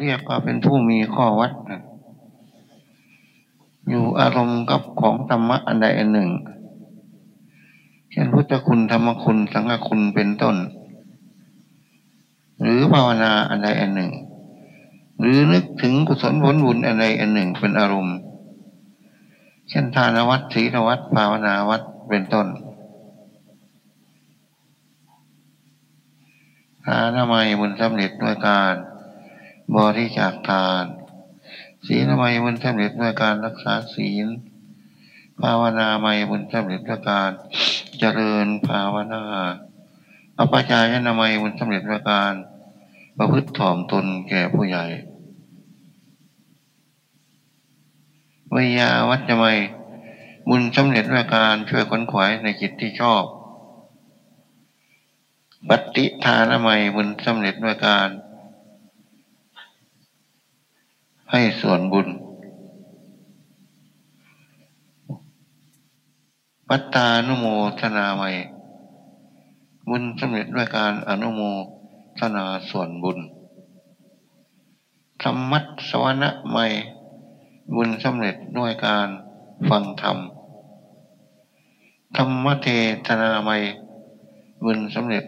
เรียกว่าเป็นผู้มีข้อวัด อยู่อารมณ์กับของธรรมะอันใดอันหนึ่ง เช่นพุทธคุณธรรมคุณสังฆคุณเป็นต้น หรือภาวนาอันใดอันหนึ่ง หรือนึกถึงกุศลผลบุญอันใดอันหนึ่งเป็นอารมณ์ เช่นทานวัดศีลวัดภาวนาวัดเป็นต้นทานไมบุญสำเร็จด้วยการ บริจาคทาน ศีลไมบุญสำเร็จด้วยการรักษาศีล ภาวนาไมบุญสำเร็จด้วยการเจริญภาวนาอปจายนามัยบุญสำเร็จด้วยการประพฤติถ่อมตนแก่ผู้ใหญ่วิยาวัจไมบุญสำเร็จด้วยการช่วยค้นขวายในจิตที่ชอบปฏิทานไมบุญสำเร็จด้วยการ ให้ส่วนบุญ ปัตตานุโมทนาไม่บุญสำเร็จด้วยการอนุโมทนาส่วนบุญธรรมัสวนะไม่บุญสำเร็จด้วยการฟังธรรมธรรมเทศนาไม่บุญสำเร็จ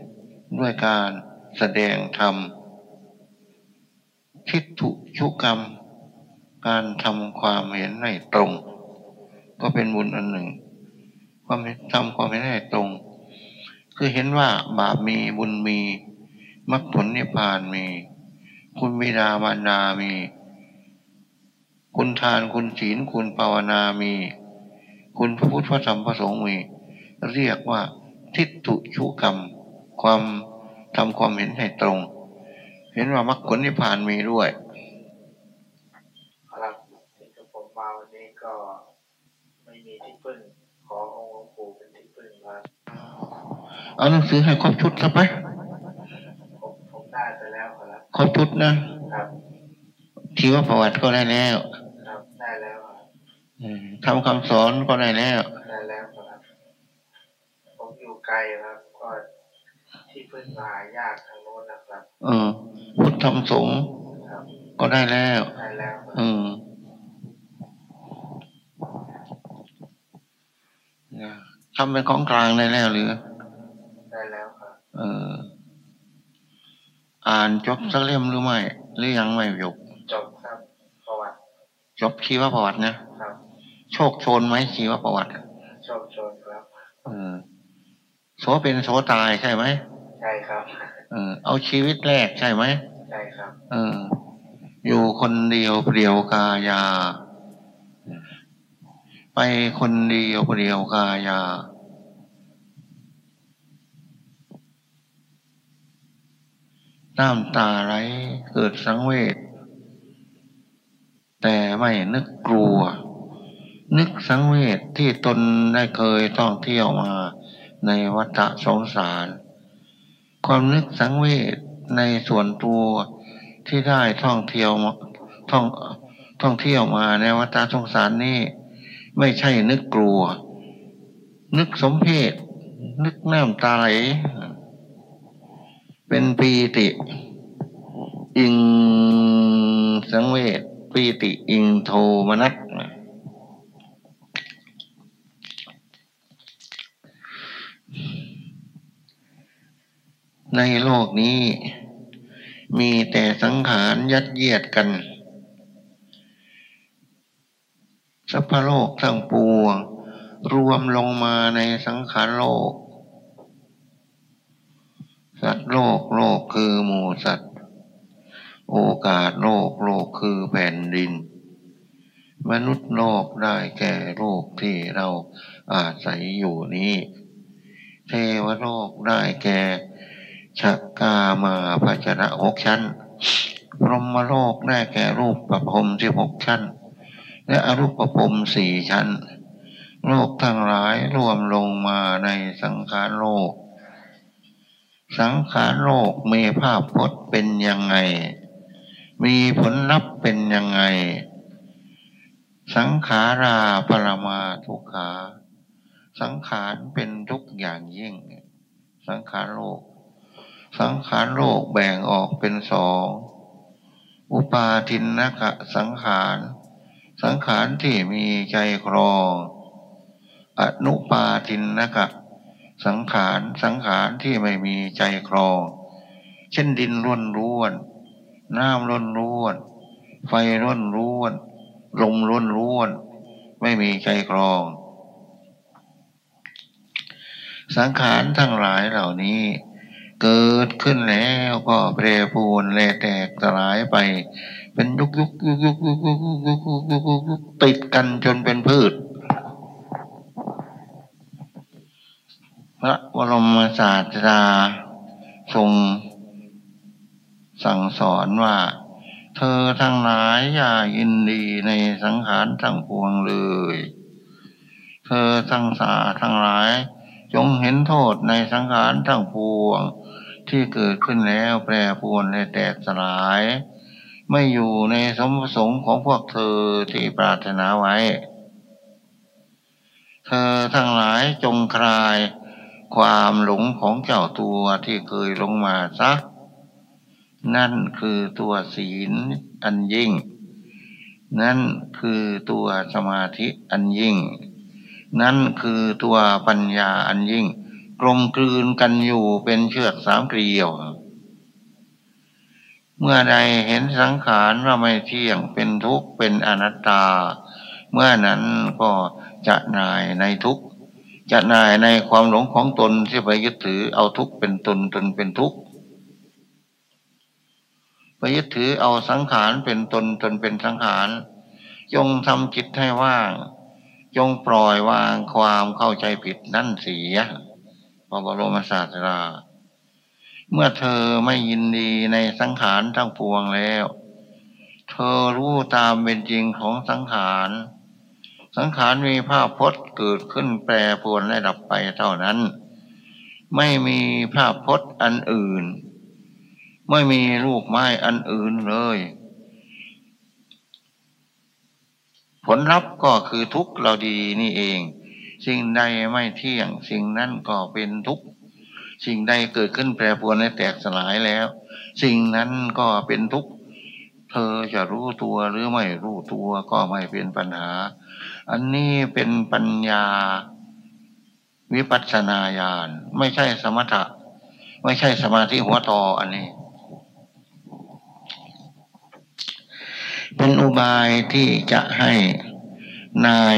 ด้วยการแสดงธรรมทิฏฐุชุกรรม การทำความเห็นให้ตรง ก็เป็นบุญอันหนึ่ง ความทำความเห็นให้ตรง คือเห็นว่าบาปมีบุญมีมรรคผลนิพพานมี คุณบิดามารดามี คุณทานคุณศีลคุณภาวนามี คุณพระพุทธพระธรรมพระสงฆ์มี เรียกว่าทิฏฐุชุกรรม ความทำความเห็นให้ตรง เห็นว่ามรรคผลนิพพานมีด้วย ครับที่ผมมาวันนี้ก็ไม่มีที่พึ่ง ขอองค์หลวงปู่เป็นที่พึ่งครับ เอาหนังสือให้ครบชุดซะไปผมผมได้ไปแล้วครับครบชุดนะครับชีวประวัติก็ได้แล้วครับได้แล้วครับอืมทำคำสอนก็ได้แล้ว ได้แล้วครับ ผมอยู่ไกลครับก็ที่พึ่งมาหายากทางโน้นนะครับ เออ พุทธธรรมสงฆ์ครับก็ได้แล้ว ได้แล้วครับอืมทำเป็นของกลางได้แล้วหรือ ได้แล้วครับเอออ่านจบสักเล่มหรือไม่หรือยังไม่จบจบครับ ประวัติ จบชีวประวัตินะครับโชคโชนไหมชีวประวัติโชคโชนครับเออโสเป็นโสตายใช่ไหมใช่ครับเออเอาชีวิตแรกใช่ไหมใช่ครับ เออ อยู่คนเดียวเปลี่ยวกายา ไปคนเดียวเปลี่ยวกายา น้ำตาไหลเกิดสังเวชแต่ไม่นึกกลัว นึกสังเวชที่ตนได้เคยท่องเที่ยวมาในวัฏสงสาร ความนึกสังเวชในส่วนตัวที่ได้ท่องเที่ยวท่องท่องเที่ยวมาในวัฏสงสารนี่ไม่ใช่นึกกลัว นึกสมเพศนึกน้ำตาไหล เป็นปีติ อิงสังเวชปีติอิงโทมนัสในโลกนี้ มีแต่สังขารยัดเยียดกัน สัพพโลกทั้งปวง รวมลงมาในสังขารโลก สัตว์โลกโลกคือหมูสัตว์ โอกาสโลกโลกคือแผ่นดิน มนุษย์โลกได้แก่โลกที่เราอาศัยอยู่นี้ เทวโลกได้แก่ชักกามาภาชนะหกชั้น พรหมโลกได้แก่รูปประพรมที่หกชั้น และอรูปประพรมสี่ชั้น โลกทั้งหลายรวมลงมาในสังขารโลก สังขารโลกมีภาพพจน์เป็นยังไง มีผลลัพธ์เป็นยังไง สังขาราปรมาทุกขา สังขารเป็นทุกอย่างยิ่ง สังขารโลก สังขารโลกแบ่งออกเป็นสอง อุปาทินนกะสังขาร สังขารที่มีใจครองอนุปาทินนกะ สังขารสังขารที่ไม่มีใจครอง เช่นดินร่วนร่วน น้ำร่วนร่วน ไฟร่วนร่วน ลมร่วนร่วน ไม่มีใจครอง สังขารทั้งหลายเหล่านี้ เกิดขึ้นแล้วก็แปรปรวนแลแตกสลายไป เป็นยุกยุกยุกยุกยุกยุกยุกยุกยุกยุกยุกยุกติดกันจนเป็นพืช พระบรมศาสดาทรงสั่งสอนว่า เธอทั้งหลายอย่ายินดีในสังขารทั้งปวงเลย เธอทั้งสาทั้งหลาย จงเห็นโทษในสังขารทั้งปวง ที่เกิดขึ้นแล้วแปรปรวนและแตกสลาย ไม่อยู่ในสมประสงค์ของพวกเธอที่ปรารถนาไว้ เธอทั้งหลายจงคลาย ความหลงของเจ้าตัวที่เคยลงมาซักนั่นคือตัวศีลอันยิ่ง นั่นคือตัวสมาธิอันยิ่ง นั่นคือตัวปัญญาอันยิ่ง กลมกลืนกันอยู่เป็นเชือกสามเกลียว เมื่อใดเห็นสังขารว่าไม่เที่ยงเป็นทุกข์เป็นอนัตตา เมื่อนั้นก็จะนายในทุกข์ จะนายในความหลงของตนที่ไปยึดถือเอาทุกข์เป็นตนตนเป็นทุกข์ไปยึดถือเอาสังขารเป็นตนตนเป็นสังขารจงทำจิตให้ว่าง จงปล่อยวางความเข้าใจผิดนั่นเสียพระบรมศาสดาเมื่อเธอไม่ยินดีในสังขารทั้งปวงแล้ว เธอรู้ตามเป็นจริงของสังขาร สังขารมีภาพพจน์เกิดขึ้นแปรปรวนและดับไปเท่านั้น ไม่มีภาพพจน์อันอื่น ไม่มีลูกไม้อันอื่นเลย ผลลัพธ์ก็คือทุกข์เราดีนี่เอง สิ่งใดไม่เที่ยง สิ่งนั้นก็เป็นทุกข์สิ่งใดเกิดขึ้นแปรปรวนและแตกสลายแล้ว สิ่งนั้นก็เป็นทุกข์เธอจะรู้ตัวหรือไม่รู้ตัวก็ไม่เป็นปัญหา อันนี้เป็นปัญญาวิปัสสนาญาณไม่ใช่สมถะ ไม่ใช่สมาธิหัวต่ออันนี้ เป็นอุบายที่จะให้นาย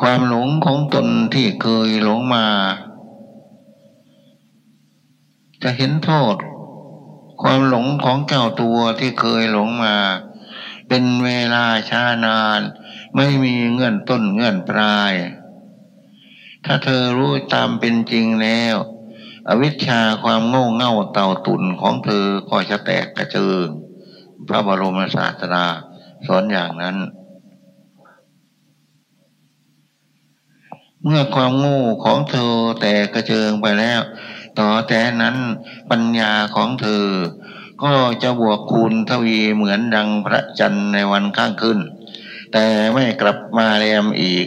ความหลงของตนที่เคยหลงมา จะเห็นโทษ ความหลงของเจ้าตัวที่เคยหลงมา เป็นเวลาช้านาน ไม่มีเงื่อนต้นเงื่อนปลาย ถ้าเธอรู้ตามเป็นจริงแล้ว อวิชชาความโง่เง่าเต่าตุนของเธอก็จะแตกกระเจิง พระบรมศาสดาสอนอย่างนั้น เมื่อความโง่ของเธอแต่กระเจิงไปแล้ว ต่อแต่นั้นปัญญาของเธอ ก็จะบวกคูณทวีเหมือนดังพระจันทร์ในวันข้างขึ้น แต่ไม่กลับมาแรมอีก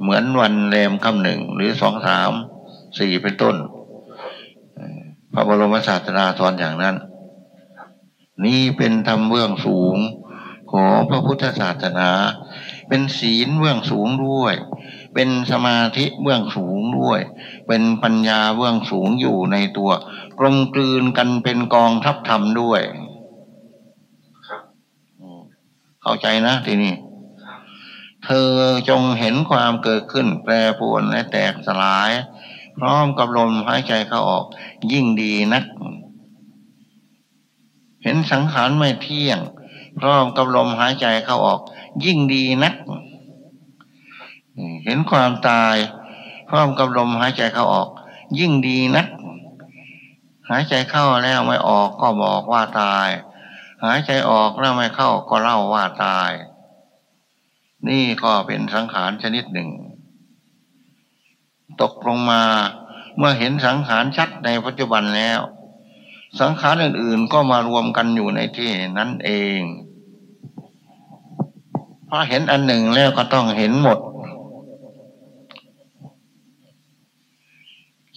เหมือนวันแรมคำหนึ่งหรือสองสามสี่เป็นต้น พระบรมศาสดาสอนอย่างนั้น นี่เป็นธรรมเบื้องสูงของพระพุทธศาสนา เป็นศีลเบื้องสูงด้วย เป็นสมาธิเบื้องสูงด้วย เป็นปัญญาเบื้องสูงอยู่ในตัวกลมกลืนกันเป็นกองทัพธรรมด้วย เข้าใจนะทีนี้ เธอจงเห็นความเกิดขึ้นแปรปรวนและแตกสลาย พร้อมกับลมหายใจเข้าออก ยิ่งดีนัก เห็นสังขารไม่เที่ยง พร้อมกับลมหายใจเข้าออก ยิ่งดีนัก เห็นความตาย พร้อมกับลมหายใจเข้าออก ยิ่งดีนัก หายใจเข้าแล้วไม่ออกก็บอกว่าตาย หายใจออกแล้วไม่เข้าก็เล่าว่าตาย นี่ก็เป็นสังขารชนิดหนึ่ง ตกลงมาเมื่อเห็นสังขารชัดในปัจจุบันแล้ว สังขารอื่น ๆ ก็มารวมกันอยู่ในที่นั้นเองพอเห็นอันหนึ่งแล้วก็ต้องเห็นหมด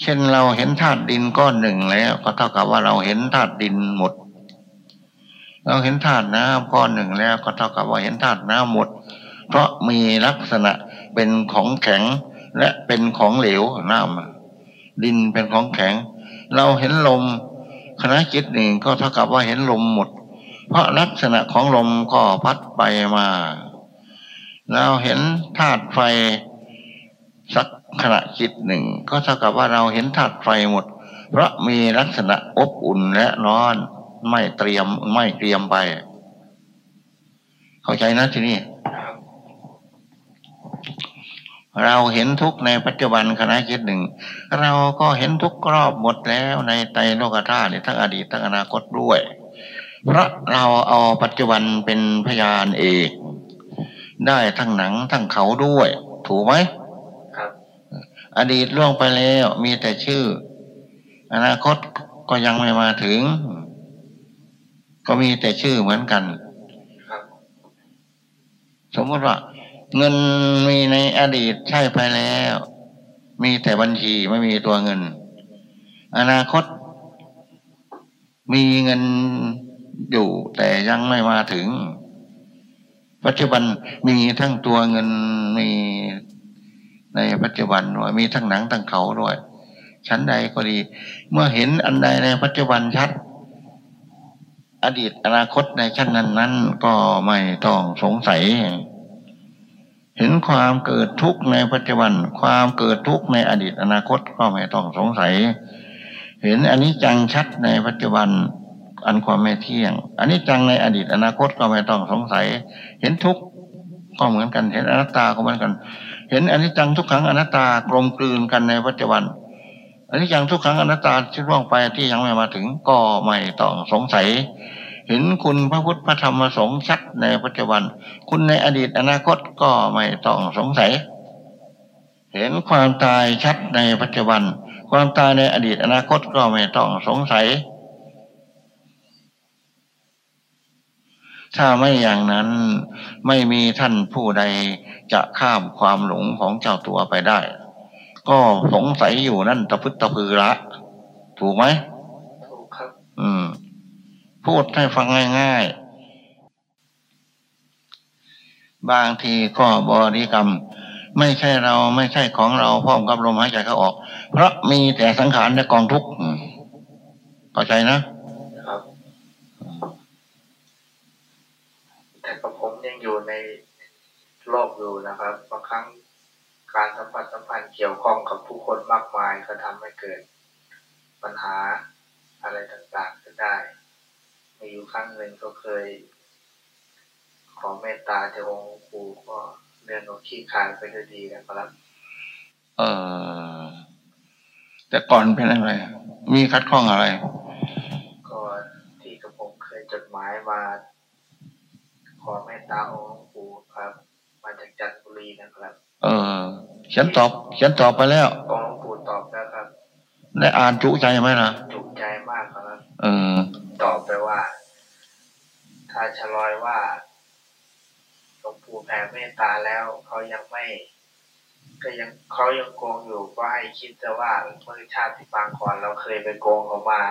เช่นเราเห็นธาตุดินก้อนหนึ่งแล้ว ก็เท่ากับว่าเราเห็นธาตุดินหมด เราเห็นธาตุน้ำก้อนหนึ่งแล้ว ก็เท่ากับว่าเห็นธาตุน้ำหมด เพราะมีลักษณะเป็นของแข็งและเป็นของเหลวน้ำดินเป็นของแข็ง เราเห็นลมคณะจิตหนึ่งก็เท่ากับว่าเห็นลมหมด เพราะลักษณะของลมก็พัดไปมา เราเห็นธาตุไฟสักขณะจิตหนึ่ง ก็เท่ากับว่าเราเห็นธาตุไฟหมด เพราะมีลักษณะอบอุ่นและร้อนไม่เตรียมไม่เตรียมไป เข้าใจนะทีนี้ เราเห็นทุกข์ในปัจจุบันขณะจิตหนึ่ง เราก็เห็นทุกข์รอบหมดแล้วในไตรโลกธาตุทั้งอดีตทั้งอนาคตด้วย เพราะเราเอาปัจจุบันเป็นพยานเอกได้ทั้งหนังทั้งเขาด้วย ถูกไหมครับ อดีตล่วงไปแล้วมีแต่ชื่อ อนาคตก็ยังไม่มาถึง ก็มีแต่ชื่อเหมือนกันครับสมมติว่า เงินมีในอดีตใช่ไปแล้ว มีแต่บัญชีไม่มีตัวเงิน อนาคต มีเงินอยู่แต่ยังไม่มาถึง ปัจจุบันมีทั้งตัวเงินมีในปัจจุบันด้วยมีทั้งหนังทั้งเขาด้วยชั้นใดก็ดี เมื่อเห็นอันใดในปัจจุบันชัด อดีตอนาคตในชั้นนั้นนั้นก็ไม่ต้องสงสัย เห็นความเกิดทุกข์ในปัจจุบัน ความเกิดทุกข์ในอดีตอนาคตก็ไม่ต้องสงสัย เห็นอันนี้จังชัดในปัจจุบันอันความไม่เที่ยง อันนี้จังในอดีตอนาคตก็ไม่ต้องสงสัย เห็นทุกข์ก็เหมือนกัน เห็นอนัตตาก็เหมือนกัน เห็นอันนี้จังทุกขังอนัตตากลมกลืนกันในปัจจุบันอันนี้จังทุกขังอนัตตาที่ล่วงไปที่ยังไม่มาถึงก็ไม่ต้องสงสัย เห็นคุณพระพุทธพระธรรมพระสงฆ์ชัดในปัจจุบัน คุณในอดีตอนาคตก็ไม่ต้องสงสัย เห็นความตายชัดในปัจจุบัน ความตายในอดีตอนาคตก็ไม่ต้องสงสัย ถ้าไม่อย่างนั้นไม่มีท่านผู้ใดจะข้ามความหลงของเจ้าตัวไปได้ ก็สงสัยอยู่นั่นตะพึดตะพือละ ถูกไหมถูกครับ อืม พูดให้ฟังง่ายๆ บางทีก็บริกรรม ไม่ใช่เราไม่ใช่ของเราพร้อมกับลมหายใจเข้าออก เพราะมีแต่สังขารและกองทุกข์เข้าใจนะแต่กับผมยังอยู่ในโลกอยู่นะครับบางครั้งการสัมผัสสัมพันธ์เกี่ยวข้องกับผู้คนมากมายก็ทำให้เกิดปัญหาอะไรต่างๆขึ้นได้ มีอยู่ครั้งหนึ่งก็เคย ขอเมตตาจากองค์ครูก็เรื่องของขี้คายไปด้วยดีนะครับ เออแต่ก่อนเป็นอะไร มีคัดข้องอะไรก็ที่กระผมเคยจดหมายมา ขอเมตตาองค์ครูครับ มาจากจันทบุรีนะครับ เออเขียนตอบเขียนตอบไปแล้วองค์ครูตอบแล้วครับ ได้อ่านจุใจไหมล่ะจุใจมากครับ เออ ตอบไปว่า ถ้าชะลอยว่าหลวงปู่แผ่เมตตาแล้วเขายังไม่ ก็ยังเขายังโกงอยู่ก็ให้คิดแต่ว่าเมื่อชาติปางก่อนเราเคยไปโกงเขามา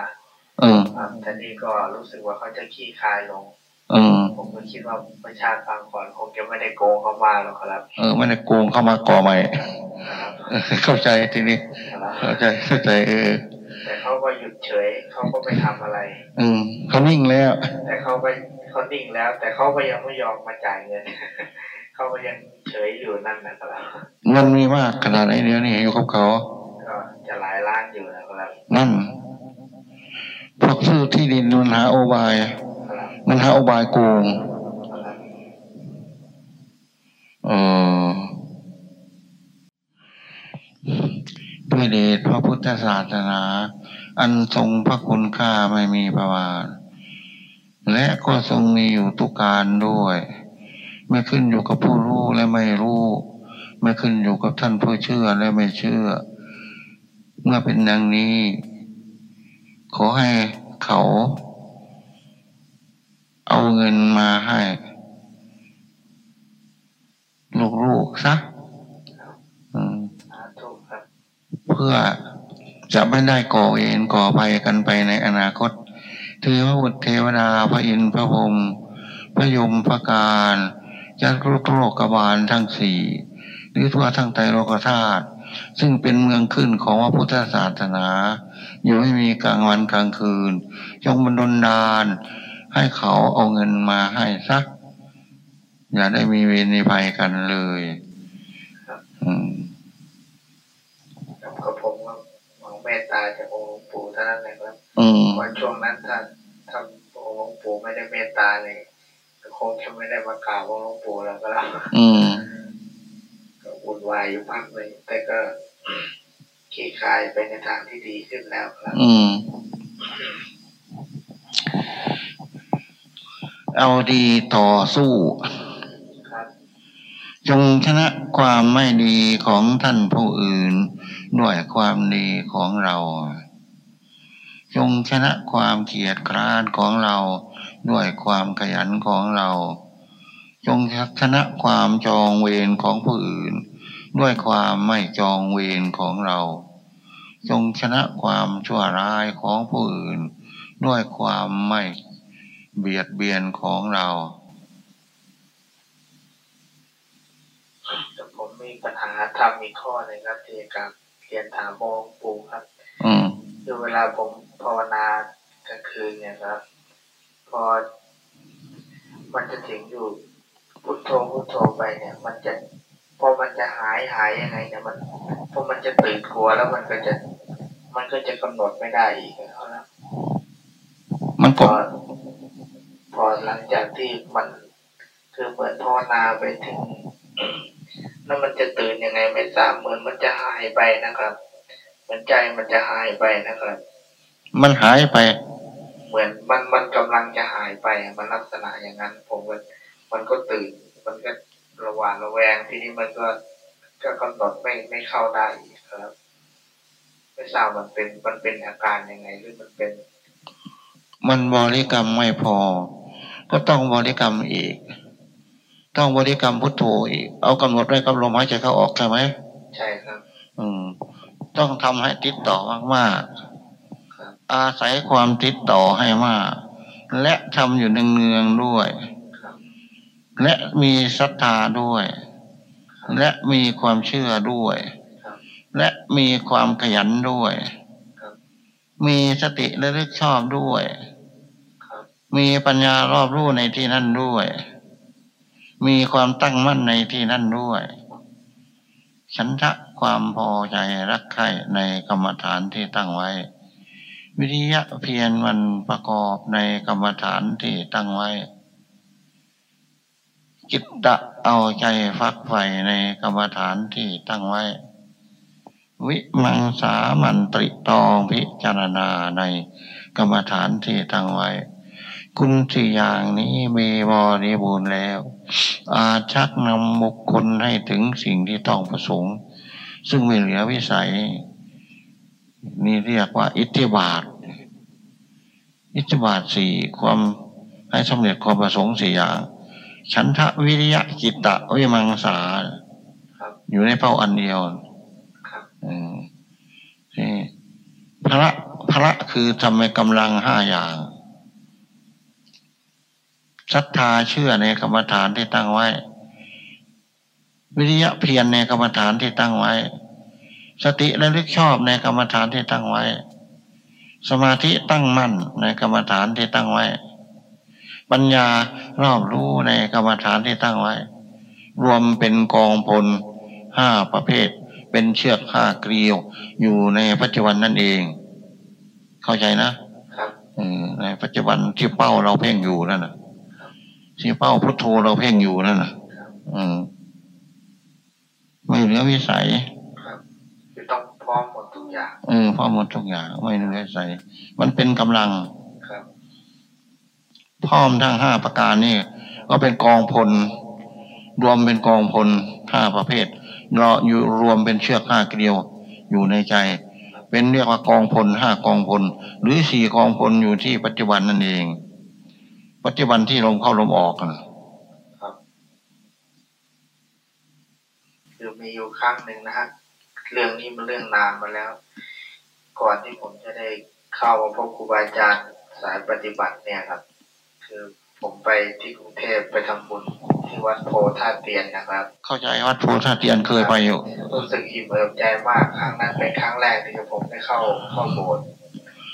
เออครับแต่นี่ก็รู้สึกว่าเขาจะขี้คายลงเออผมก็คิดว่าประชาติปางก่อนคงจะไม่ได้โกงเขามาหรอกครับ เออไม่ได้โกงเข้ามาก่อใหม่นะครับเออเข้าใจทีนี้ครับเข้าใจเข้าใจเออแต่เขา ก็หยุดเฉย เขาก็ไม่ทำอะไร อืมเขานิ่งแล้ว แต่เขาก็เขานิ่งแล้ว แต่เขาก็ยังไม่ยอมมาจ่ายเงินเขาก็ยังเฉยอยู่นั่นนะครับเงินมีมากขนาดไหนเดียวนี่อยู่กับเขาก็จะหลายล้านอยู่นะครับนั่นพวกซื้อที่ดินมันหาโอบายครับมันหาโอบายโกงครับเออด้วยเดชพระพุทธศาสนา อันทรงพระคุณค่าไม่มีประมาณ และก็ทรงมีอยู่ทุกการด้วย ไม่ขึ้นอยู่กับผู้รู้และไม่รู้ ไม่ขึ้นอยู่กับท่านผู้เชื่อและไม่เชื่อ เมื่อเป็นดังนี้ ขอให้เขา เอาเงินมาให้ลูกๆซะอืมสาธุครับเพื่อ จะไม่ได้ก่อเวรก่อภัยกันไปในอนาคต เทวบุตรเทวดาพระอินทร์พระพรหมพระยมพระการจักรุโลกบาลทั้งสี่หรือทั่วทั้งไตรโลกธาตุซึ่งเป็นเมืองขึ้นของพระพุทธศาสนา อยู่ไม่มีกลางวันกลางคืนจงบันดลดาลให้เขาเอาเงินมาให้สัก อย่าได้มีเวรในภัยกันเลย อืมกับผมว่าหวังเมตตาจากองค์ปู่ท่านนั้นนะครับวันช่วงนั้นท่านทำองค์ปู่ไม่ได้เมตตาเลยคงจะไม่ได้มากราบองค์ปู่แล้วก็แล้วก็วุ่นวายอยู่พักเลยแต่ก็ขี้คายไปในทางที่ดีขึ้นแล้วครับอืมเอาดีต่อสู้จงชนะความไม่ดีของท่านผู้อื่น ด้วยความดีของเรา จงชนะความเกียดคร้านของเรา ด้วยความขยันของเรา จงชนะความจองเวรของผู้อื่น ด้วยความไม่จองเวรของเรา จงชนะความชั่วร้ายของผู้อื่น ด้วยความไม่เบียดเบียนของเราผมมีปัญหาทำมีข้อหนึ่งครับที่การ เรียนถามมองปูครับคือเวลาผมภาวนากลางคืนเนี่ยครับ พอ มันจะถึงอยู่พุทโธพุทโธไปเนี่ย มันจะพอมันจะหายหายยังไงเนี่ยมันพอมันจะตื่นกลัวแล้วมันก็จะ มันก็จะกำหนดไม่ได้อีกแล้วนะมันก็พอหลังจากที่มันคือเหมือนภาวนาไปถึง แล้วมันจะตื่นยังไงไม่ทราบเหมือนมันจะหายไปนะครับ เหมือนใจมันจะหายไปนะครับ มันหายไป เหมือนมันมันกำลังจะหายไปมันลักษณะอย่างนั้น ผมว่ามันก็ตื่น มันก็ระหว่างระแวงทีนี้มันก็ก็กำหนดไม่ไม่เข้าได้ครับไม่ทราบมันเป็นมันเป็นอาการยังไงหรือมันเป็น มันบริกรรมไม่พอ ก็ต้องบริกรรมอีก ต้องบริกรรมพุทโธอีกเอากำหนดไว้กับลมหายใจเข้าออกใช่ไหมใช่ครับ อืม ต้องทำให้ติดต่อมากๆอาศัยความติดต่อให้มาก และทำอยู่เนืองๆด้วย และมีศรัทธาด้วย และมีความเชื่อด้วย และมีความขยันด้วย มีสติและลึกชอบด้วย มีปัญญารอบรู้ในที่นั่นด้วย มีความตั้งมั่นในที่นั่นด้วยฉันทะความพอใจรักใคร่ในกรรมฐานที่ตั้งไว้ วิริยะเพียรมันประกอบในกรรมฐานที่ตั้งไว้ จิตตะเอาใจฟักไฟในกรรมฐานที่ตั้งไว้ วิมังสามันตริตองพิจารณาในกรรมฐานที่ตั้งไว้ คุณสี่อย่างนี้มีบริบูรณ์แล้ว อาชักนำบุคคลให้ถึงสิ่งที่ต้องประสงค์ ซึ่งไม่เหลือวิสัย นี่เรียกว่า อิทธิบาท อิทธิบาทสี่ความให้สำเร็จความประสงค์สี่อย่าง ฉันทะวิริยะจิตตะวิมังสา อยู่ในเป้าอันเดียวนี่พระพระคือทำในกำลังห้าอย่าง ศรัทธาเชื่อในกรรมฐานที่ตั้งไว้ วิริยะเพียรในกรรมฐานที่ตั้งไว้ สติระลึกชอบในกรรมฐานที่ตั้งไว้ สมาธิตั้งมั่นในกรรมฐานที่ตั้งไว้ ปัญญารอบรู้ในกรรมฐานที่ตั้งไว้ รวมเป็นกองพลห้าประเภท เป็นเชือกห้าเกลียว อยู่ในปัจจุบันนั่นเอง เข้าใจนะในปัจจุบันที่เป้าเราเพ่งอยู่นั่นนะ ที่เป้าพุทโธเราเพ่งอยู่นั่นนะอืมไม่เหลือวิสัยพร้อมหมดทุกอย่างเออพร้อมหมดทุกอย่าง ไม่เหลือใส่มันเป็นกำลังครับพร้อมทั้งห้าประการนี่ก็เป็นกองพล รวมเป็นกองพลห้าประเภทเราอยู่รวมเป็นเชือกห้าเกลียวอยู่ในใจ เป็นเรียกว่ากองพลห้ากองพล หรือสี่กองพลอยู่ที่ปัจจุบันนั่นเอง ปัจจุบันที่ลมเข้าลมออกครับคือมีอยู่ครั้งหนึ่งนะฮะเรื่องนี้มันเรื่องนานมาแล้ว ก่อนที่ผมจะได้เข้ามาพบครูบาอาจารย์สายปฏิบัติเนี่ยครับ คือผมไปที่กรุงเทพไปทำบุญที่วัดโพธาตุเตียนนะครับ เข้าใจวัดโพธาเตียนเคยไปอยู่รู้สึกอิ่มเอิบใจมากครั้งนั้นเป็นครั้งแรกที่ผมได้เข้าเข้าโบสถ์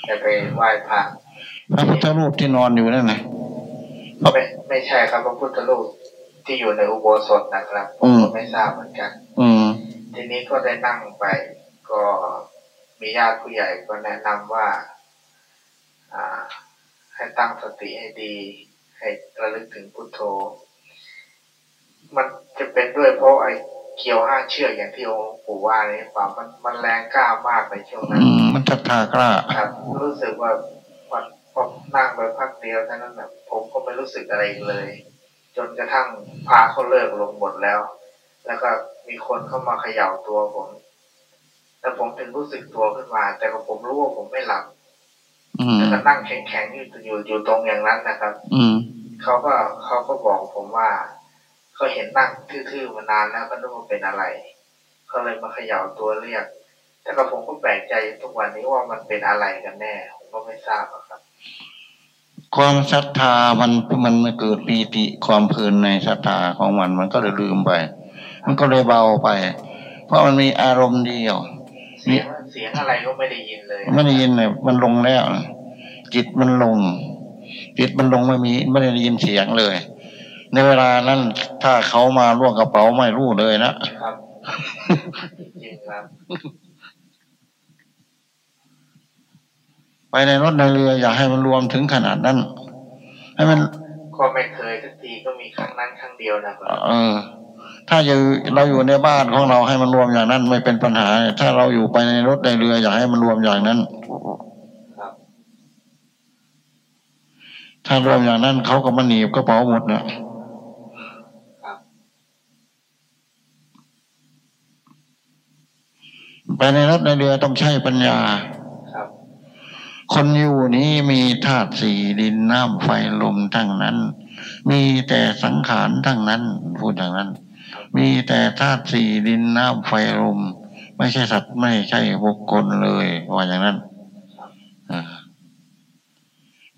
ได้ไปไหว้พระพระพุทธรูปที่นอนอยู่นั่นไง ไม่ไม่ใช่ครับพระพุทธรูปที่อยู่ในอุโบสถนะครับผมก็ไม่ทราบเหมือนกัน อืม ทีนี้ก็ได้นั่งไปก็มีญาติผู้ใหญ่ก็แนะนำว่าอ่า ให้ตั้งสติให้ดี ให้ระลึกถึงพุทโธ มันจะเป็นด้วยเพราะไอ้เกี่ยวห้าเชือกอย่างที่องค์ปู่ว่านี่ความมันมันแรงกล้ามากในช่วงนั้อืนมมันศรัทธากล้าครับ รู้สึกว่ามัน พอนั่งไปพักเดียวเท่านั้นแบบผมก็ไม่รู้สึกอะไรอีกเลย จนกระทั่งพาเขาเลิกลงหมดแล้ว แล้วก็มีคนเข้ามาเขย่าตัวผมแต่ผมถึงรู้สึกตัวขึ้นมา แต่ก็ผมรู้ว่าผมไม่หลับอืมแล้วก็นั่งแข็งๆอยู่อยู่อยู่ตรงอย่างนั้นนะครับ อืมเขาก็เขาก็บอกผมว่าเขาเห็นนั่งทื่อๆมานานแล้วก็นึกว่าเป็นอะไรเขาเลยมาเขย่าตัวเรียกแต่ก็ผมก็แปลกใจทุกวันนี้ว่ามันเป็นอะไรกันแน่ ผมก็ไม่ทราบอะครับ ความศรัทธามันมันเกิดปีติความเพลินในศรัทธาของมัน มันก็เลยลืมไป มันก็เลยเบาไป เพราะมันมีอารมณ์เดียวเสียงเสียงอะไรก็ไม่ได้ยินเลย ไม่ได้ยินเลยมันลงแล้ว จิตมันลง จิตมันลงไม่มีไม่ได้ยินเสียงเลย ในเวลานั้นถ้าเขามาล่วงกระเป๋าไม่รู้เลยนะครับจริงครับ ไปในรถในเรือ อย่าให้มันรวมถึงขนาดนั้น ให้มันก็ไม่เคยสักทีก็มีครั้งนั้นครั้งเดียวนะครับเออ ถ้าอยู่เราอยู่ในบ้านของเราให้มันรวมอย่างนั้น ไม่เป็นปัญหา ถ้าเราอยู่ไปในรถในเรือ อย่าให้มันรวมอย่างนั้นครับถ้ารวมอย่างนั้นเขาก็มาหนีบกระเป๋าหมดเนี่ยครับไปในรถในเรือต้องใช้ปัญญา คนอยู่นี้มีธาตุสี่ดินน้ำไฟลมทั้งนั้น มีแต่สังขารทั้งนั้น พูดอย่างนั้น มีแต่ธาตุสี่ดินน้ำไฟลมไม่ใช่สัตว์ไม่ใช่บุคคลเลยว่าอย่างนั้น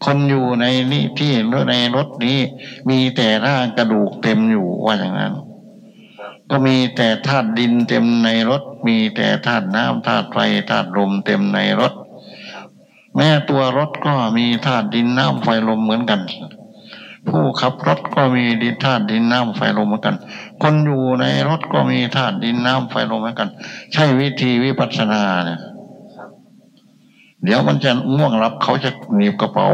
คนอยู่ในนี่ที่ในรถนี้ มีแต่ร่างกระดูกเต็มอยู่ว่าอย่างนั้น ก็มีแต่ธาตุดินเต็มในรถ มีแต่ธาตุน้ำธาตุไฟธาตุลมเต็มในรถ แม้ตัวรถก็มีธาตุดินน้ำไฟลมเหมือนกัน ผู้ขับรถก็มีดินธาตุดินน้ำไฟลมเหมือนกัน คนอยู่ในรถก็มีธาตุดินน้ำไฟลมเหมือนกัน ใช่วิธีวิปัสสนาเนี่ยเดี๋ยวมันจะง่วงรับเขาจะหนีบกระเป๋า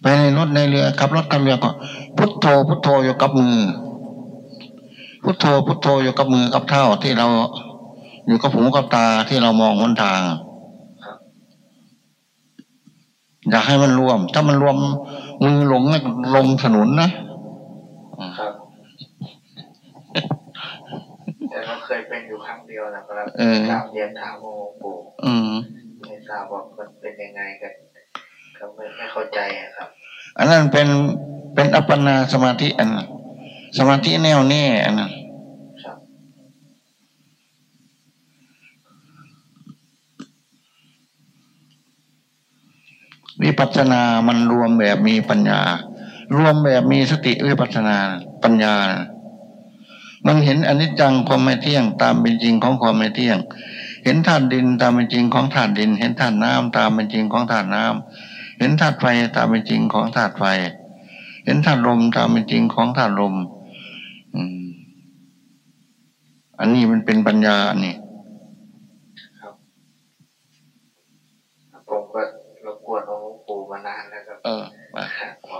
ไปในรถในเรือขับรถขับเรือก็พุทโธพุทโธอยู่กับมือ พุทโธพุทโธอยู่กับมือกับเท้าที่เรา อยู่กับหูกับตาที่เรามองหนทางครับอยากให้มันรวม ถ้ามันรวมมือหลงเนี่ยลงถนนนะครับแต่ก็เคยเป็นอยู่ครั้งเดียวนะครับเออกราบเรียนถามองค์ปู่อืมไม่ทราบว่ามันเป็นยังไงกันก็ไม่ไม่เข้าใจอะครับ อันนั้นเป็นเป็นอัปปนาสมาธิอันนั้นสมาธิแน่วแน่อันนั้น ครับ วิปัสสนามันรวมแบบมีปัญญา รวมแบบมีสติวิปัสสนาปัญญา มันเห็นอนิจจังความไม่เที่ยงตามเป็นจริงของความไม่เที่ยง เห็นธาตุดินตามเป็นจริงของธาตุดิน เห็นธาตุน้ำตามเป็นจริงของธาตุน้ำเห็นธาตุไฟตามเป็นจริงของธาตุไฟ เห็นธาตุลมตามเป็นจริงของธาตุลมอืมอันนี้มันเป็นปัญญาอันนี้ เออไปขอ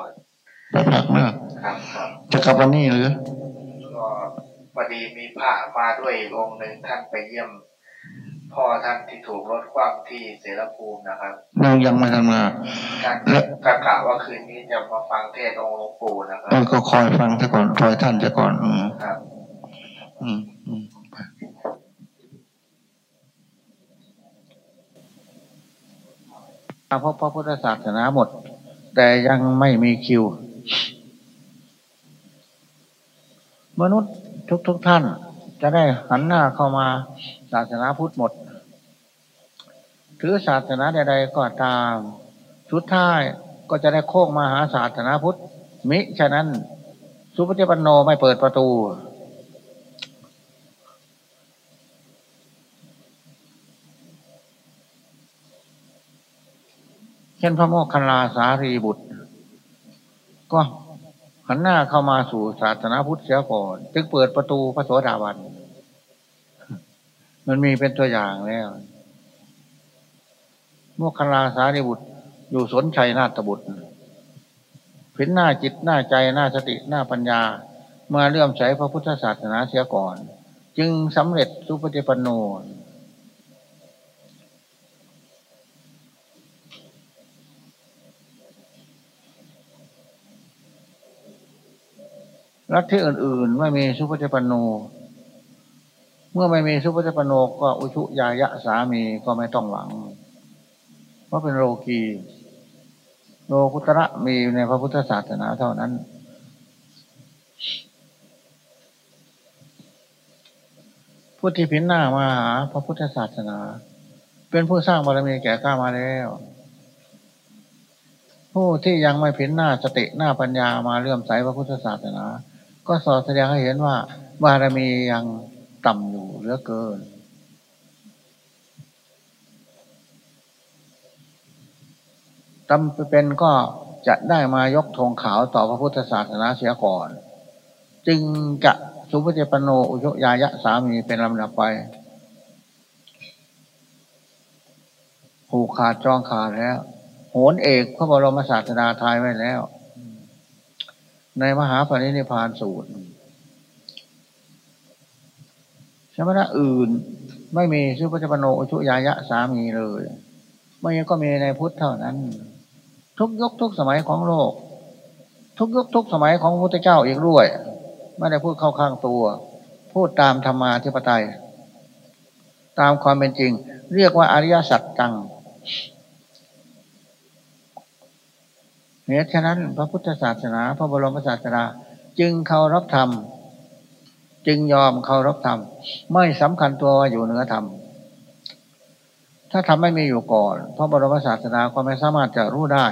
ไปพักเนอะครับครับจะกลับวันนี้หรือก็พอดีมีพระมาด้วยอีกองค์หนึ่งท่านไปเยี่ยมพ่อท่านที่ถูกรถคว่ำที่เสรภูมินะครับเรายังไม่ทันมาท่านและกกะว่าคืนนี้จะมาฟังเทศน์องค์หลวงปู่นะครัเออบก็คอยฟังซะก่อนคอยท่านซะก่อนอืมครับอืมอืมไปเพราะพระพุทธศาสนาหมด แต่ยังไม่มีคิว มนุษย์ทุกทุกๆท่าน จะได้หันหน้าเข้ามาศาสนาพุทธหมด ถือศาสนาใดๆก็ตามสุดท้ายก็จะได้โค้งมาหาศาสนาพุทธ มิฉะนั้น สุปฏิปันโนไม่เปิดประตู เช่นพระโมคคัลลาสารีบุตร ก็หันหน้าเข้ามาสู่ศาสนาพุทธเสียก่อนจึงเปิดประตูพระโสดาบัน มันมีเป็นตัวอย่างแล้ว โมคคัลลาสารีบุตร อยู่สนชัยนาฏบุตรผินหน้าจิตหน้าใจหน้าสติหน้าปัญญา มาเลื่อมใสพระพุทธศาสนาเสียก่อน จึงสำเร็จสุปฏิปันโน รัฐที่อื่น ๆ ไม่มีสุปฏิปันโน เมื่อไม่มีสุปฏิปันโนก็อุชุยายะสามีก็ไม่ต้องหวัง เพราะเป็นโลกีโลกุตระมีในพระพุทธศาสนาเท่านั้น ผู้ที่พินหน้ามาหาพระพุทธศาสนา เป็นผู้สร้างบารมีแก่ข้ามาแล้ว ผู้ที่ยังไม่พินหน้าสติหน้าปัญญามาเลื่อมใสพระพุทธศาสนา ก็สอดแสดงให้เห็นว่า บารมียังต่ำอยู่เหลือเกิน จำเป็นก็จะได้มายกธงขาวต่อพระพุทธศาสนาเสียก่อน จึงจะสุภเจปโนอุยยายะสามีเป็นลำดับไป ผูกขาดจองขาดแล้ว โหนเอกพระบรมศาสดาทายไว้แล้ว ในมหาปณินิพานสูตรสมณะอื่นไม่มีสุภเจปโนอชุยายะสามีเลย ไม่ก็มีในพุทธเท่านั้น ทุกยุคทุกสมัยของโลก ทุกยุคทุกสมัยของพระพุทธเจ้าอีกด้วย ไม่ได้พูดเข้าข้างตัว พูดตามธรรมาธิปไตย ตามความเป็นจริง เรียกว่าอริยสัจจัง เหตุฉะนั้นพระพุทธศาสนา พระบรมศาสนาจึงเคารพธรรม จึงยอมเคารพธรรม ไม่สำคัญตัวว่าอยู่เหนือธรรม ถ้าทำไม่มีอยู่ก่อน พระบรมศาสนาก็ไม่สามารถจะรู้ได้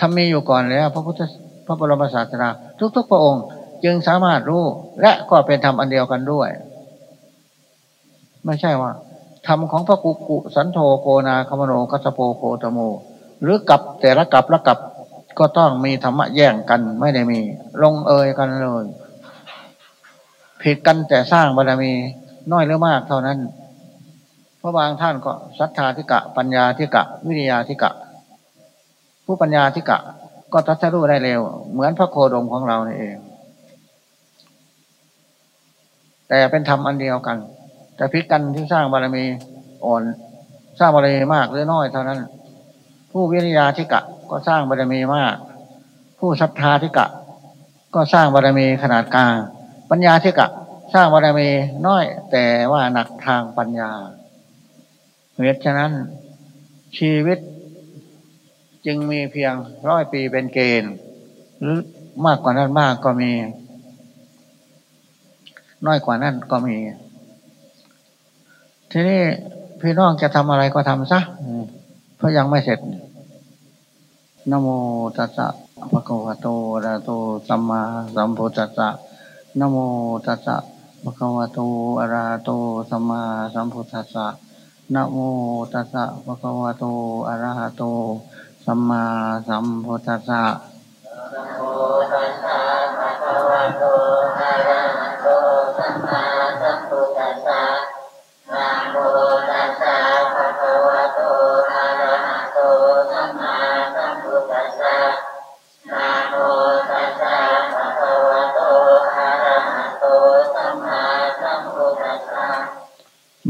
ทำมีอยู่ก่อนแล้ว พระพุทธพระบรมศาสนาทุกๆพระองค์ จึงสามารถรู้ และก็เป็นธรรมอันเดียวกันด้วย ไม่ใช่ว่าธรรมของพระกุกุสันโธโกนาคมโนกัสโปโคตโม หรือกับแต่ละกับละกับก็ต้องมีธรรมะแย่งกันไม่ได้มี ลงเอยกันเลยผิดกันแต่สร้างบารมีน้อยหรือมากเท่านั้น เพราะบางท่านก็ศรัทธาธิกะ ปัญญาธิกะ วิทยาธิกะ ผู้ปัญญาธิกะ ก็ทัศรู้ได้เร็ว เหมือนพระโคดมของเราเองแต่เป็นธรรมอันเดียวกัน แต่พิกันที่สร้างบารมีอ่อน สร้างบารมีมากหรือน้อยเท่านั้น ผู้วิทยาธิกะก็สร้างบารมีมาก ผู้ศรัทธาธิกะ ก็สร้างบารมีขนาดกลาง ปัญญาธิกะ สร้างบารมีน้อย แต่ว่าหนักทางปัญญาเหตุฉะนั้นชีวิตจึงมีเพียงร้อยปีเป็นเกณฑ์ หรือมากกว่านั้นมากก็มี น้อยกว่านั้นก็มี ทีนี้พี่น้องจะทำอะไรก็ทำซะเพราะยังไม่เสร็จ นโมตัสสะภะคะวะโตอะระโตสัมมาสัมพุทธัสสะนโมตัสสะภะคะวะโตอะระหะโตสัมมาสัมพุทธัสสะนโมตัสสะภะคะวะโตอะระหะโตสัมมาสัมพุทธัสสะ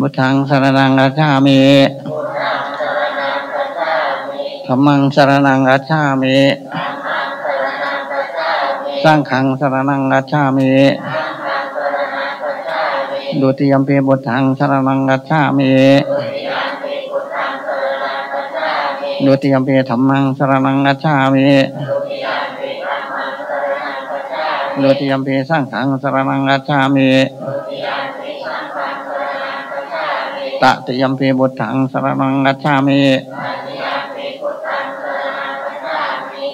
พุทธังสารนังรัจฉามิธรรมังสารนังรัจฉามิสร้างขังสารนังรัจฉามิดุติยมเปบุทังสารนังรัจฉามิดุติยมเพธรรมังสารนังรัจฉามิดุติยมเปสร้างขังสารนังรัจฉามิ ตติยมพีบุตถังสรนังกัจฉามิ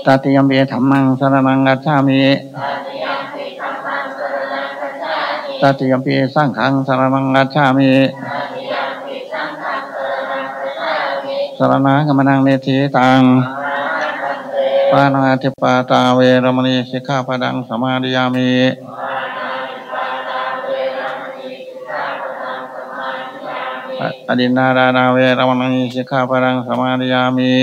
ตติยมพีธรรมังสรนังกัจฉามิตติยมพีสร้างขังสรนังกัจฉามิสรณะกรรมนังเนธีตังปานาติปาตาเวรมณีสิกขาปังสมาดิยามิ อดินาดานาเวรมนังสิกขาปรังสมาธิยามิ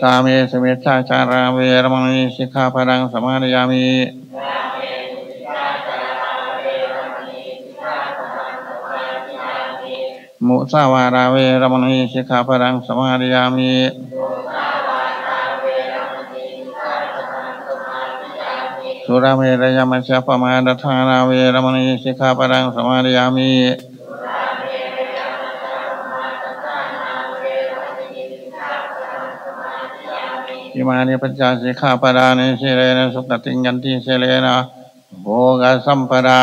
กาเมสเมชาจาราเวรมณีสิกขาปรังสมาธิยามิมุสาวาราเวรมณีสิกขาปรังสมาธิยามิ สุรามีระยมัชฌปมาดทานาเวรมณีสิกขาปรังสมาริยามีอิมานิปัญจสิกขาปดานิสิเรนะสุขติยันติเสเลนะโภกสัมปดา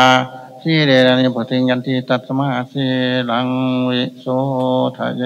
สีเรนะนิพติยันติตัตมาสิลังวิโสทะเย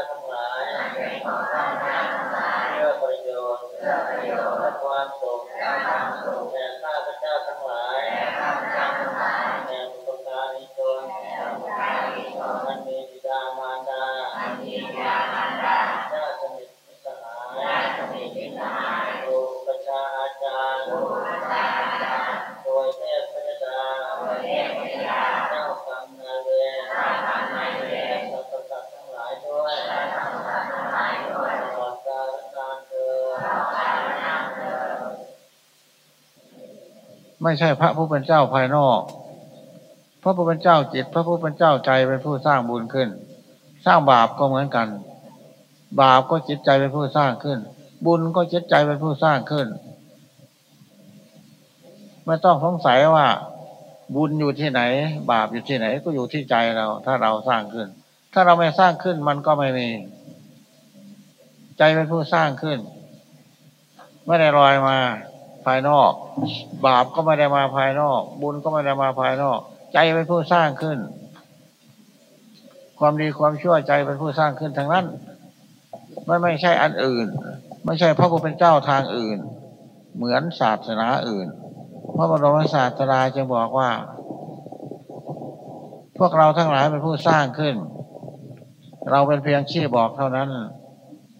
Gracias. ไม่ใช่พระผู้เป็นเจ้าภายนอก พระผู้เป็นเจ้าจิต พระผู้เป็นเจ้าใจเป็นผู้สร้างบุญขึ้น สร้างบาปก็เหมือนกัน บาปก็จิตใจเป็นผู้สร้างขึ้น บุญก็จิตใจเป็นผู้สร้างขึ้น ไม่ต้องสงสัยว่า บุญอยู่ที่ไหน บาปอยู่ที่ไหนก็อยู่ที่ใจเรา ถ้าเราสร้างขึ้น ถ้าเราไม่สร้างขึ้นมันก็ไม่มี ใจเป็นผู้สร้างขึ้น ไม่ได้ลอยมา ภายนอก บาปก็ไม่ได้มาภายนอก บุญก็ไม่ได้มาภายนอก ใจเป็นผู้สร้างขึ้น ความดีความชั่วใจเป็นผู้สร้างขึ้นทั้งนั้นไม่ไม่ใช่อันอื่น ไม่ใช่พระผู้เป็นเจ้าทางอื่น เหมือนศาสนาอื่น พระบรมศาสดาจึงบอกว่า พวกเราทั้งหลายเป็นผู้สร้างขึ้น เราเป็นเพียงชี้บอกเท่านั้น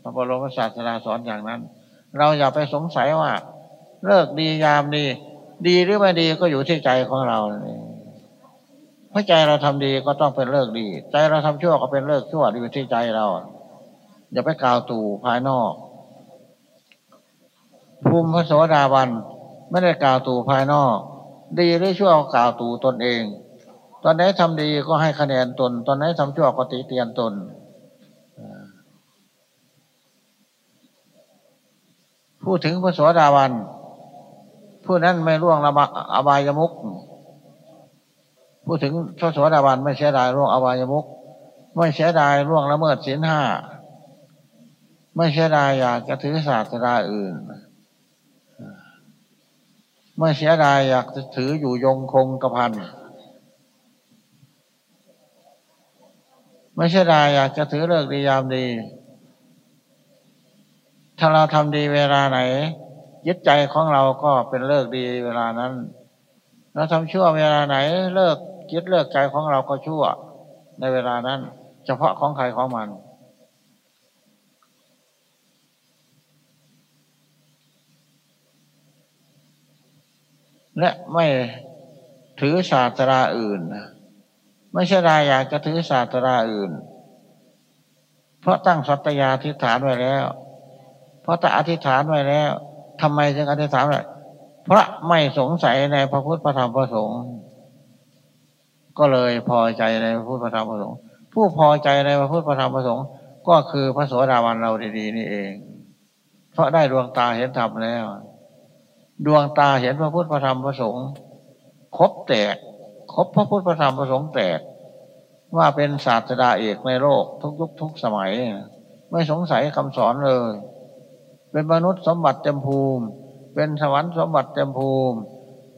พระบรมศาสดาสอนอย่างนั้น เราอย่าไปสงสัยว่า เลิกดียามดี ดีหรือไม่ดีก็อยู่ที่ใจของเราเพราะใจเราทำดีก็ต้องเป็นเลิกดี ใจเราทำชั่วก็เป็นเลิกชั่วอยู่ที่ใจเรา อย่าไปกล่าวตู่ภายนอกภูมิพระโสดาบันไม่ได้กล่าวตู่ภายนอก ดีหรือชั่วกล่าวตู่ตนเอง ตอนไหนทำดีก็ให้คะแนนตน ตอนไหนทำชั่วก็ติเตียนตนพูดถึงพระโสดาบัน ผู้นั้นไม่ร่วงระบอบายมุกพูดถึงพระโสดาบันไม่เสียดายร่วงอบายมุกไม่เสียดายร่วงละเมิดศีลห้าไม่เสียดายอยากจะถือศาสนาอื่น ไม่เสียดายอยากจะถืออยู่ยงคงกระพันไม่เสียดายอยากจะถือเลิกดียามดี ถ้าเราทำดีเวลาไหน ยึดใจของเราก็เป็นเลิกดีเวลานั้น เราทำชั่วเวลาไหน เลิกยึดเลิกใจของเราก็ชั่ว ในเวลานั้น เฉพาะของใครของมัน และไม่ถือศาสนาอื่น ไม่ใช่ได้อยากจะถือศาสนาอื่น เพราะตั้งสัตยาธิฐานไว้แล้ว เพราะตั้งอธิษฐานไว้แล้ว ทำไมจึงอธิษฐานเลยพราะไม่สงสัยในพระพุทธพระธรรมพระสงฆ์ก็เลยพอใจในพระพุทธพระธรรมพระสงฆ์ผู้พอใจในพระพุทธพระธรรมพระสงฆ์ก็คือพระโสดาบันเราดีๆนี่เอง เพราะได้ดวงตาเห็นธรรมแล้ว ดวงตาเห็นพระพุทธพระธรรมพระสงฆ์ครบแตกครบพระพุทธพระธรรมพระสงฆ์แตก ว่าเป็นศาสดาเอกในโลกทุกยุคทุกสมัย ไม่สงสัยคำสอนเลย เป็นมนุษย์สมบัติเต็มภูมิ เป็นสวรรค์สมบัติเต็มภูมิ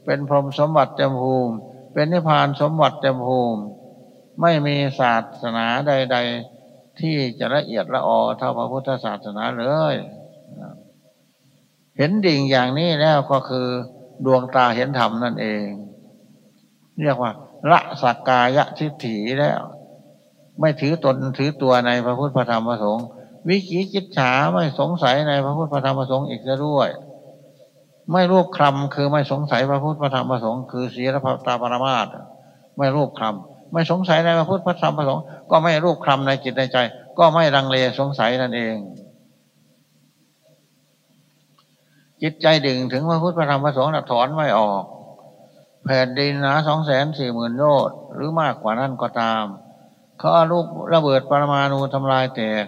เป็นพรหมสมบัติเต็มภูมิ เป็นนิพพานสมบัติเต็มภูมิ ไม่มีศาสนาใด ๆ ที่จะละเอียดละออเท่าพระพุทธศาสนาเลย เห็นดิ่งอย่างนี้แล้วก็คือดวงตาเห็นธรรมนั่นเอง เรียกว่า ละสักกายะทิฏฐิแล้ว ไม่ถือตนถือตัวในพระพุทธพระธรรมพระสงฆ์ วิจิจิฉาไม่สงสัยในพระพุทธพระธรรมพระสงฆ์อีกด้วย ไม่รูปคำคือไม่สงสัยพระพุทธพระธรรมพระสงฆ์คือศีลพระตาปรมาตไม่รูปคำไม่สงสัยในพระพุทธพระธรรมพระสงฆ์ก็ไม่รูปคำในจิตในใจ ก็ไม่รังเลสงสัยนั่นเอง จิตใจดึงถึงพระพุทธพระธรรมพระสงฆ์ถอนไม่ออกแผ่นดินหนาสองแสนสี่หมื่นโยชน์หรือมากกว่านั้นก็ตาม เขาอาลูกระเบิดปรมาณูทำลายแตก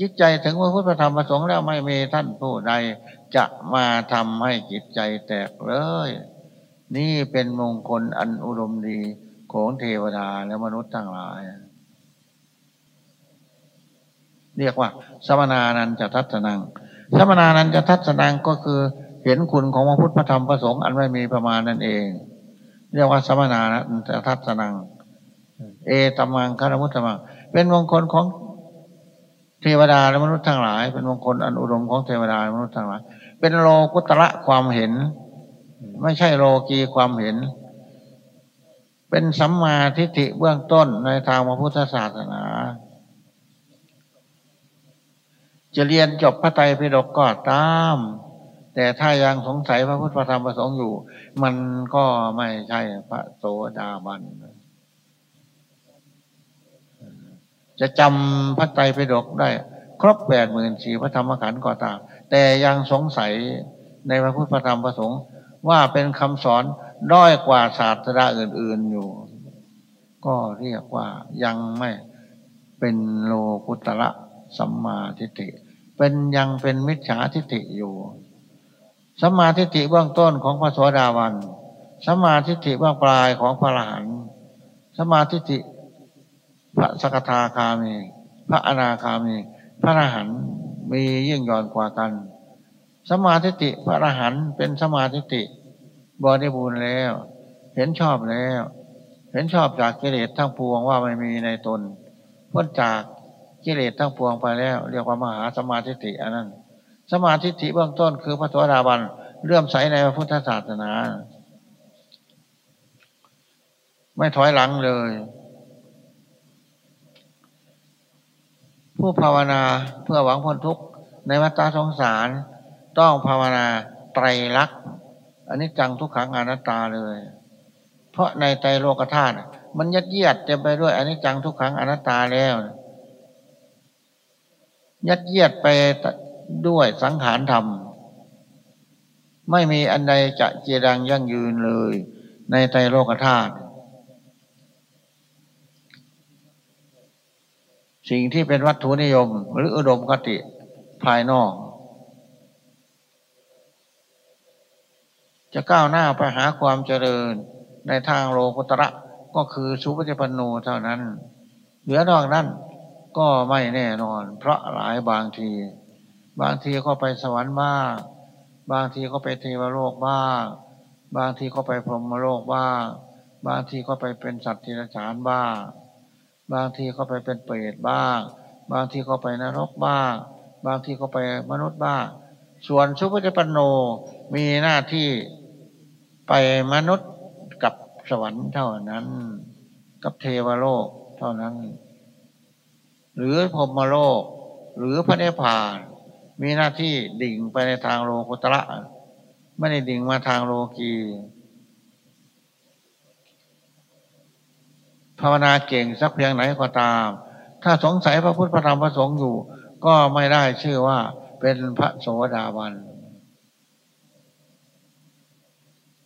จิตใจถึงพระพุทธธรรมประสงค์แล้วไม่มีท่านผู้ใด จะมาทำให้จิตใจแตกเลย นี่เป็นมงคลอันอุดมดีของเทวดาและมนุษย์ทั้งหลาย เรียกว่า สมนานันจะทัศนัง สมนานันจะทัศนังก็คือเห็นคุณของพระพุทธระธรรมพระสงฆ์อันไม่มีประมาณนั่นเอง เรียกว่าสมนานันจะทัศนัง เอตมังคารมุตตมัง เป็นมงคลของ เทวดาและมนุษย์ทั้งหลาย เป็นมงคลอันอุดมของเทวดาและมนุษย์ทั้งหลาย เป็นโลกุตระความเห็น ไม่ใช่โลกีความเห็น เป็นสัมมาทิฏฐิเบื้องต้นในทางพระพุทธศาสนา จะเรียนจบพระไตรปิฎกก็ตาม แต่ถ้ายังสงสัยพระพุทธธรรมประสงค์อยู่ มันก็ไม่ใช่พระโสดาบัน จะจำพระไตรปิฎกได้ ครบแปดหมื่นสี่พระธรรมขันธ์ก็ตาม แต่ยังสงสัยในพระพุทธธรรมประสงค์ว่าเป็นคำสอนด้อยกว่าศาสตราอื่น ๆอยู่ ก็เรียกว่ายังไม่เป็นโลกุตระสัมมาทิฏฐิ เป็นยังเป็นมิจฉาทิฏฐิอยู่สัมมาทิฏฐิเบื้องต้นของพระสวสดาวันสัมมาทิฏฐิเบื้องปลายของพระอรหันต์สัมมาทิฏฐิ พระสกทาคามี พระอนาคามี พระอรหันต์มียิ่งย่อนกว่ากัน สมาธิติพระอรหันต์เป็นสมาธิติบริบูรณ์แล้ว เห็นชอบแล้ว เห็นชอบจากกิเลสทั้งปวงว่าไม่มีในตนพ้นจากกิเลสทั้งปวงไปแล้ว เรียกว่ามหาสมาธิิอันนั้น สมาธิิเบื้องต้นคือพระสวสดาบันเลื่อมใสในพระพุทธศาสนา ไม่ถอยหลังเลย ผู้ภาวนาเพื่อหวังพ้นทุกข์ในวัฏสงสาร ต้องภาวนาไตรลักษณ์อันนี้จังทุกขังอนัตตาเลย เพราะในใจโลกธาตุมันยัดเยียดเต็มไปด้วยอันนี้จังทุกขังอนัตตาแล้ว ยัดเยียดไปด้วยสังขารธรรม ไม่มีอันใดจะเจรังยั่งยืนเลย ในใจโลกธาตุ สิ่งที่เป็นวัตถุนิยม หรืออุดมคติภายนอก จะก้าวหน้าไปหาความเจริญในทางโลกุตระก็คือสุปฏิปันโนเท่านั้น เหลือนอกนั้นก็ไม่แน่นอน เพราะหลายบางที บางทีก็ไปสวรรค์บ้าง บางทีก็ไปเทวโลกบ้าง บางทีก็ไปพรหมโลกบ้าง บางทีก็ไปเป็นสัตว์ที่รฉานบ้าง บางทีก็ไปเป็นเปรตบ้าง บางทีก็ไปนรกบ้าง บางทีก็ไปมนุษย์บ้าง ส่วนสุปฏิปันโนมีหน้าที่ไปมนุษย์กับสวรรค์เท่านั้น กับเทวโลกเท่านั้น หรือพรมโลก หรือพระเนพานมีหน้าที่ดิ่งไปในทางโลกุตระไม่ได้ดิ่งมาทางโลกี ภาวนาเก่งสักเพียงไหนก็ตาม ถ้าสงสัยพระพุทธพระธรรมพระสงฆ์อยู่ ก็ไม่ได้ชื่อว่าเป็นพระโสดาบัน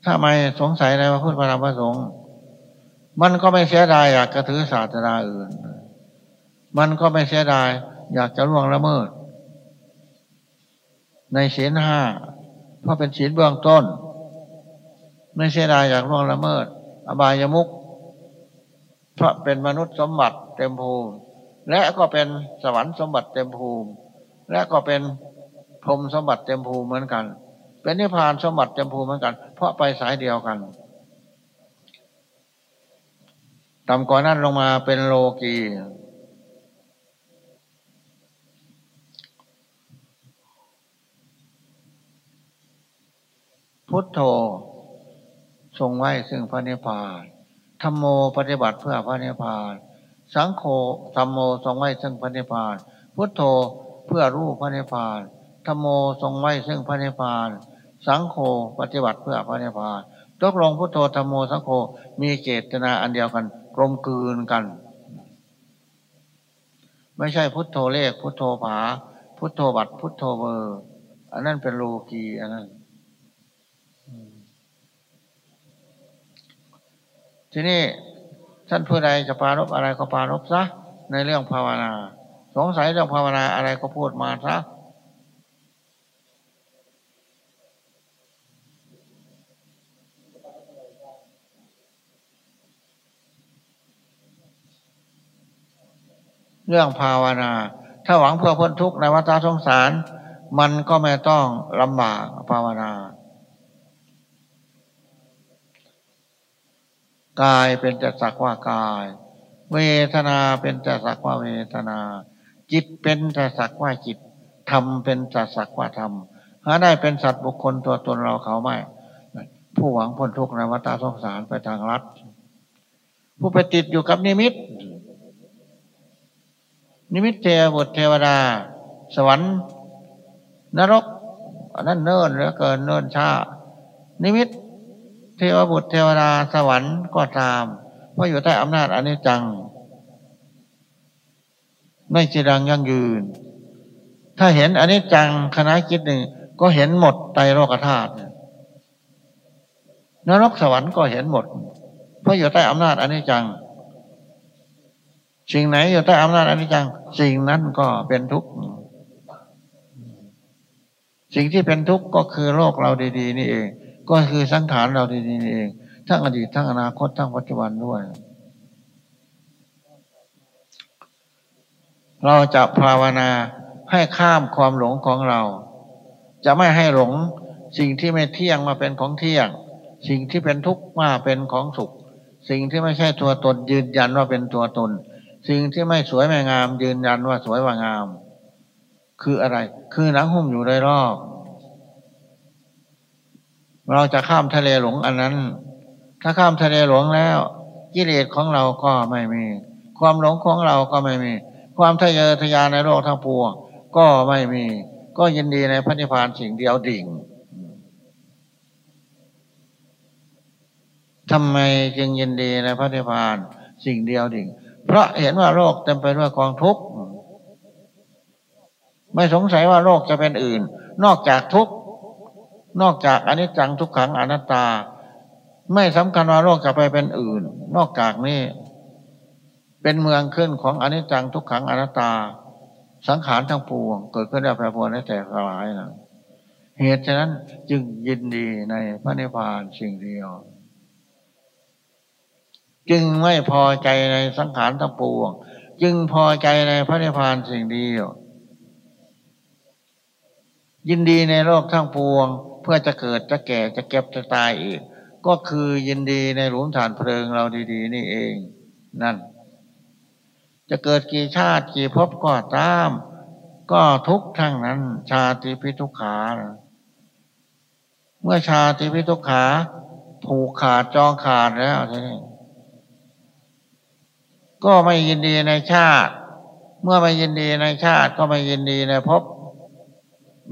ถ้าไม่สงสัยในพระพุทธพระธรรมพระสงฆ์มันก็ไม่เสียดายอยากจะถือศาสนาอื่น มันก็ไม่เสียดายอยากจะล่วงละเมิด ในศีลห้าเพราะเป็นศีลเบื้องต้น ไม่เสียดายอยากล่วงละเมิด อบายมุก เพราะเป็นมนุษย์สมบัติเต็มภูมิ และก็เป็นสวรรค์สมบัติเต็มภูมิ และก็เป็นพรมสมบัติเต็มภูมิเหมือนกัน เป็นนิพพานสมบัติจำพูมิเหมือนกัน เพราะไปสายเดียวกันต่ำกว่านั้นลงมาเป็นโลกีพุทโธทรงไว้ซึ่งพระนิพพาน ธรรมโมปฏิบัติเพื่อพระนิพพาน สังโฆธรรมโมทรงไว้ซึ่งพระนิพพาน พุทโธเพื่อรู้พระนิพพานธรรมโมทรงไว้ซึ่งพระนิพพาน สังโฆปฏิบัติเพื่อพระนิพพานตกลงพุทโธธรรมโมสังโฆมีเจตนาอันเดียวกันกลมกลืนกัน ไม่ใช่พุทโธเลขพุทโธผา พุทโธบัตพุทโธเบอร์ อันนั้นเป็นโลกีอันนั้น ทีนี้ท่านผู้ใดจะปารบอะไรก็ปารบซะในเรื่องภาวนา สงสัยเรื่องภาวนาอะไรก็พูดมาซะเรื่องภาวนา ถ้าหวังเพื่อพ้นทุกข์ในวัฏสงสาร มันก็ไม่ต้องลำบากภาวนา กายเป็นแต่สักว่ากาย เวทนาเป็นแต่สักว่าเวทนา จิตเป็นแต่สักว่าจิตธรรมเป็นแต่สักว่าธรรมหาได้เป็นสัตว์บุคคลตัวตนเราเขาไม่ ผู้หวังพ้นทุกข์ในวัฏสงสารไปทางรัฐผู้ไปติดอยู่กับนิมิต นิมิตเทวบุตรเทวดา สวรรค์ นรกอันนั้นเนิ่นเหลือเกินเนิ่นช้านิมิต เทวบุตรเทวดาสวรรค์ก็ตามเพราะอยู่ใต้อำนาจอนิจจัง ไม่จีรังยั่งยืน ถ้าเห็นอนิจจังขณะจิตหนึ่งก็เห็นหมดไตรโลกธาตุนรกสวรรค์ก็เห็นหมด เพราะอยู่ใต้อำนาจอนิจจัง สิ่งไหนอยู่ใต้อำนาจอนิจจัง สิ่งนั้นก็เป็นทุกข์สิ่งที่เป็นทุกข์ก็คือโลกเราดี ๆ นี่เอง ก็คือสังขารเราดีๆนี่เอง ทั้งอดีตทั้งอนาคตทั้งปัจจุบันด้วย เราจะภาวนาให้ข้ามความหลงของเรา จะไม่ให้หลงสิ่งที่ไม่เที่ยงมาเป็นของเที่ยง สิ่งที่เป็นทุกข์มาเป็นของสุข สิ่งที่ไม่ใช่ตัวตนยืนยันว่าเป็นตัวตน สิ่งที่ไม่สวยไม่งาม ยืนยันว่าสวยว่างาม คืออะไร คือหนังหุ้มอยู่ในรอบ เราจะข้ามทะเลหลงอันนั้น ถ้าข้ามทะเลหลงแล้ว กิเลสของเราก็ไม่มี ความหลงของเราก็ไม่มี ความทะเยอทะยานในโลกทั้งปวงก็ไม่มี ก็ยินดีในพระนิพพานสิ่งเดียวดิ่งทำไมจึงยินดีในพระนิพพานสิ่งเดียวดิ่ง เพราะเห็นว่าโลกเต็มไปด้วยกองทุกข์ ไม่สงสัยว่าโลกจะเป็นอื่น นอกจากทุกข์ นอกจากอนิจจังทุกขังอนัตตา ไม่สำคัญว่าโลกจะไปเป็นอื่น นอกจากนี้ เป็นเมืองขึ้นของอนิจจังทุกขังอนัตตา สังขารทั้งปวง เกิดขึ้นแล้วแปรปรวนและแตกสลายนะเหตุฉะนั้นจึงยินดีในพระนิพพานสิ่งเดียว จึงไม่พอใจในสังขารทั้งปวง จึงพอใจในพระนิพพานสิ่งเดียว ยินดีในโลกทั้งปวง เพื่อจะเกิดจะแก่จะเก็บจะตายอีก ก็คือยินดีในหลุมฐานเพลิงเราดี ๆ นี่เองนั่น จะเกิดกี่ชาติกี่ภพก็ตาม ก็ทุกทั้งนั้น ชาติพิทุขา เมื่อชาติพิทุขา ผูกขาดจองขาดแล้วทีนี้ก็ไม่ยินดีในชาติ เมื่อไม่ยินดีในชาติ ก็ไม่ยินดีในภพ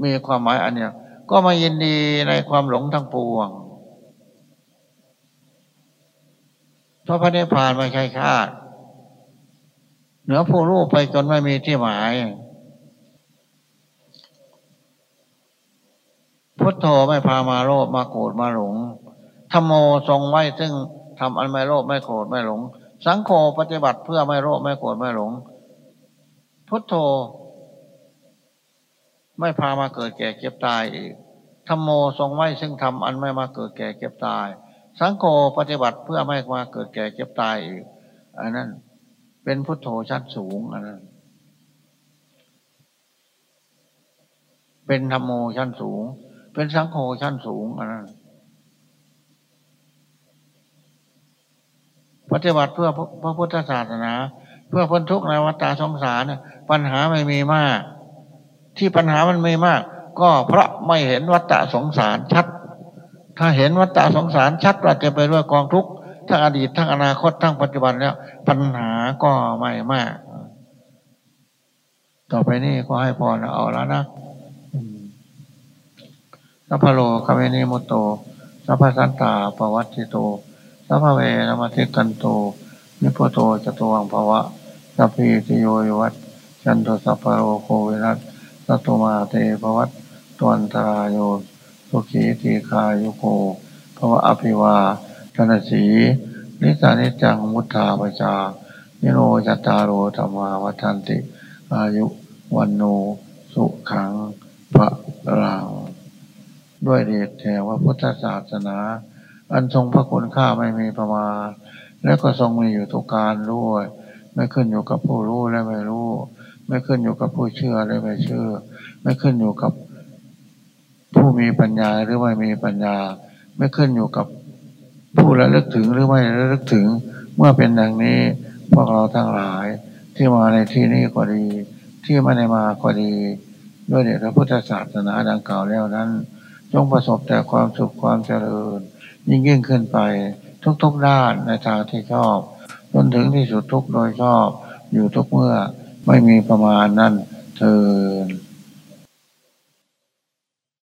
มีความหมายอันเนี้ย ก็ม่ยินดีในความหลงทั้งปวง เพราะพระนิพพานไม่ใช่ชาติ เหนือผู้รู้ไปจนไม่มีที่หมาย พุทโธไม่พามาโลภมาโกรธมาหลงธรรมโมทรงไว้ซึ่งทำอันไม่โลภไม่โกรธไม่หลง สังโฆปฏิบัติเพื่อไม่โลภไม่โกรธไม่หลง พุทโธ ไม่พามาเกิดแก่เก็บตายอีกธรรมโมทรงไว้ซึ่งทำอันไม่มาเกิดแก่เก็บตาย สังโฆปฏิบัติเพื่อไม่มาเกิดแก่เก็บตายอีก อันนั้น เป็นพุทโธชั้นสูงอันนั้น เป็นธรรมโมชั้นสูง เป็นสังโฆชั้นสูงอันนั้นปฏิบัติเพื่อพระพุทธศาสนา เพื่อพ้นทุกข์ในวัฏสงสารปัญหาไม่มีมาก ที่ปัญหามันไม่มาก ก็เพราะไม่เห็นวัฏสงสารชัด ถ้าเห็นวัฏสงสารชัดว่าเต็มไปด้วยกองทุกข์ทั้งอดีตทั้งอนาคตทั้งปัจจุบันแล้ว ปัญหาก็ไม่มาก ต่อไปนี้ก็ให้พรเอาแล้วนะสัพพะโรคะวินิมุตโตสัพพสันตาปวัตติโตสัพเวนะมติกันโตนิพโตจตวังภวะสัพพิติโยวัตจันโตสัพพโรโควินัส สัตุมาเตภวัตตวันตรายโยสุขีตีคายุโกภวะอภิวาธนสีนิสานิจังมุทธาปจานิโรจตารโรธรรมาวัฏันติ อายุวันโนสุขังพระรังด้วยเดชแห่งว่าพุทธศาสนา อันทรงพระคุณค่าไม่มีประมาณ และก็ทรงมีอยู่ทุกการด้วย ไม่ขึ้นอยู่กับผู้รู้และไม่รู้ ไม่ขึ้นอยู่กับผู้เชื่อและไม่เชื่อ ไม่ขึ้นอยู่กับผู้มีปัญญาหรือไม่มีปัญญา ไม่ขึ้นอยู่กับผู้ระลึกถึงหรือไม่ระลึกถึง เมื่อเป็นดังนี้ พวกเราทั้งหลายที่มาในที่นี้ก็ดี ที่ไม่ได้มาก็ดี ด้วยเดชพระพุทธศาสนาดังกล่าวแล้วนั้น จงประสบแต่ความสุขความเจริญ ยิ่งยิ่งขึ้นไปทุกๆด้านในทางที่ชอบจนถึงที่สุดทุกโดยชอบอยู่ทุกเมื่อ ไม่มีประมาณนั่นเธอ